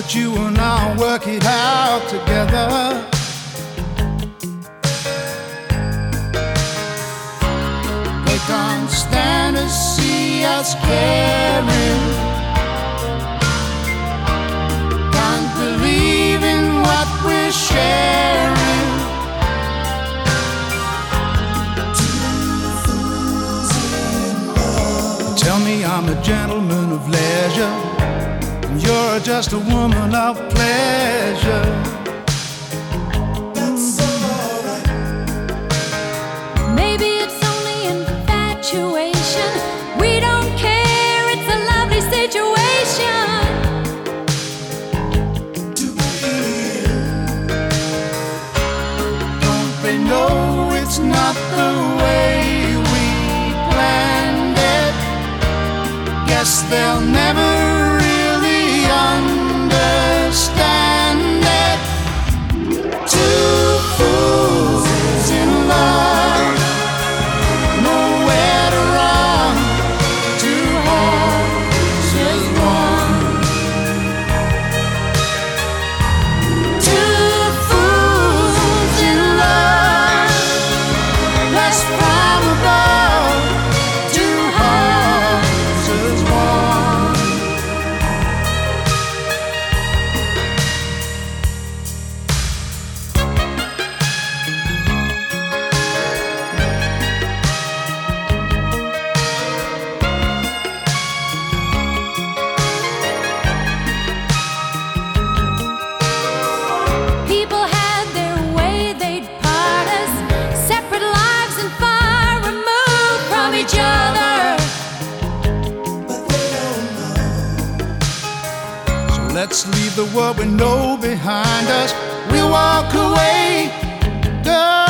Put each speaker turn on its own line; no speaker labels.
that you and I work it out together. They can't stand to see us caring. Tell me I'm a gentleman of leisure. and You're just a woman of pleasure.
Maybe it's only infatuation. We don't
Guess they'll never let's leave the world we know behind us. We'll walk away, girl.